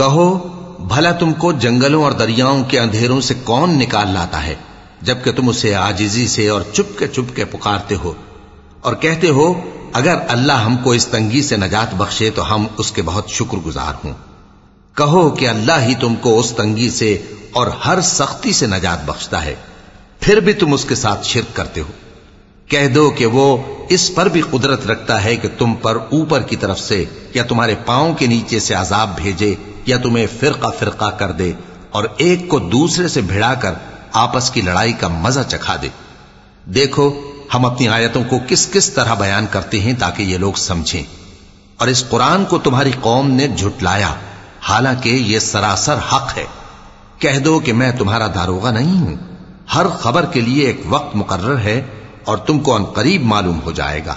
कहो भला तुमको जंगलों और दरियाओं के अंधेरों से कौन निकाल लाता है जबकि तुम उसे आजिजी से और चुपके चुपके पुकारते हो और कहते हो अगर अल्लाह हमको इस तंगी से नजात बख्शे तो हम उसके बहुत शुक्रगुजार हों। कहो कि अल्लाह ही तुमको उस तंगी से और हर सख्ती से नजात बख्शता है। फिर भी तुम उसके साथ शिरक करते हो। कह दो कि वो इस पर भी कुदरत रखता है कि तुम पर ऊपर की तरफ़ से या तुम्हारे पाँव के नीचे से अजाब भेजे या तुम्हें फिरका फिरका कर दे और एक को दूसरे से भिड़ाकर आपस की लड़ाई का मज़ा चखा दे। देखो हम अपनी आयतों को किस किस तरह बयान करते हैं ताकि ये लोग समझें और इस कुरान को तुम्हारी कौम ने झुटलाया हालांकि ये सरासर हक है कह दो कि मैं तुम्हारा दारोगा नहीं हूं हर खबर के लिए एक वक्त मुकर्र है और तुमको अनकरीब मालूम हो जाएगा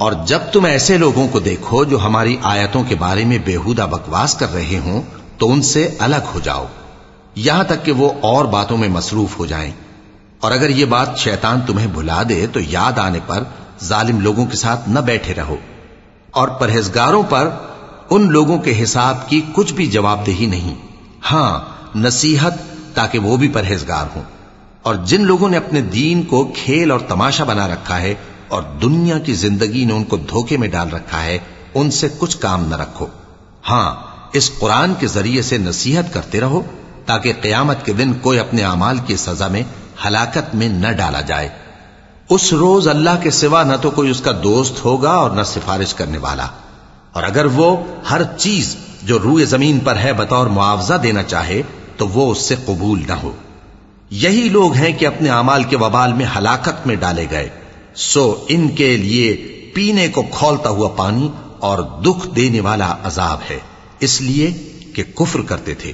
और जब तुम ऐसे लोगों को देखो जो हमारी आयतों के बारे में बेहुदा बकवास कर रहे हों तो उनसे अलग हो जाओ। यहाँ तक कि वो और बातों में मसरूफ हो जाएँ। और अगर ये बात शैतान तुम्हें भुला दे तो याद आने पर जालिम लोगों के साथ न बैठे रहो। और परहेजगारों पर उन लोगों के हिसाब की कुछ भी जवाबदेही नहीं। हाँ, नसीहत, ताकि वो भी परहेजगार हों। और जिन लोगों ने अपने दीन को खेल और तमाशा बना रखा है और दुनिया की ज़िंदगी ने उनको धोखे में डाल रखा है, उनसे कुछ काम न रखो। हाँ, इस कुरान के ज़रिए से नसीहत करते रहो, ताकि कयामत के दिन कोई अपने अमाल की सजा में हलाकत में न डाला जाए। उस रोज अल्लाह के सिवा न तो कोई उसका दोस्त होगा और न सिफारिश करने वाला। और अगर वो हर चीज़ जो रूए ज़मीन पर है बतौर मुआवजा देना चाहे तो वो उससे कबूल न हो। यही लोग हैं कि अपने अमाल के वबाल में हलाकत में डाले गए। सो इनके लिए पीने को खोलता हुआ पानी और दुख देने वाला अजाब है इसलिए कि कुफ्र करते थे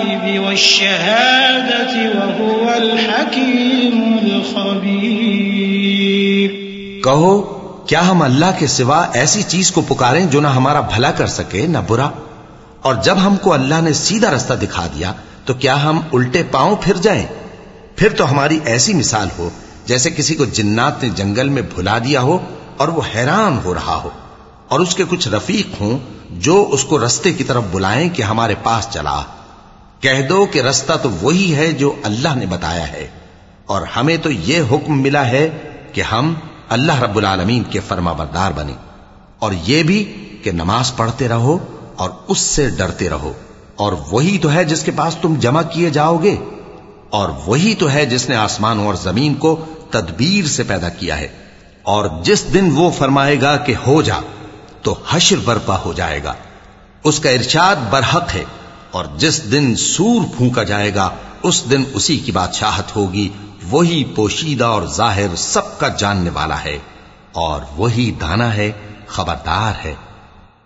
गैबि वश्शहादति वहुवल हकीमुल खबीर कहो, क्या हम अल्लाह के सिवा ऐसी चीज़ को पुकारें जो ना हमारा भला कर सके, ना बुरा? और जब हमको अल्लाह ने सीधा रास्ता दिखा दिया तो क्या हम उल्टे पाँव फिर जाएँ? फिर तो हमारी ऐसी मिसाल हो, जैसे किसी को जिन्नात ने जंगल में भुला दिया हो और वो हैरान हो रहा हो। और उसके कुछ रफीक हों, जो उसको रस्ते की तरफ़ बुलाएँ कि हमारे पास चला। कह दो कि रास्ता तो वही है जो अल्लाह ने बताया है। और हमें तो यह हुक्म मिला है कि हम अल्लाह रब्बुल आलमीन के फर्माबरदार बने। और यह भी कि नमाज़ पढ़ते रहो और उससे डरते रहो। और वही तो है जिसके पास तुम जमा किए जाओगे। और वही तो है जिसने आसमानों और ज़मीन को तदबीर से पैदा किया है। और जिस दिन वो फरमाएगा कि हो जा तो हश्र बर्पा हो जाएगा। उसका इर्शाद बरहक है। और जिस दिन सूर फूका जाएगा, उस दिन उसी की बादशाहत होगी। वही पोशीदा और ज़ाहिर सबका जानने वाला है। और वही दाना है, खबरदार है।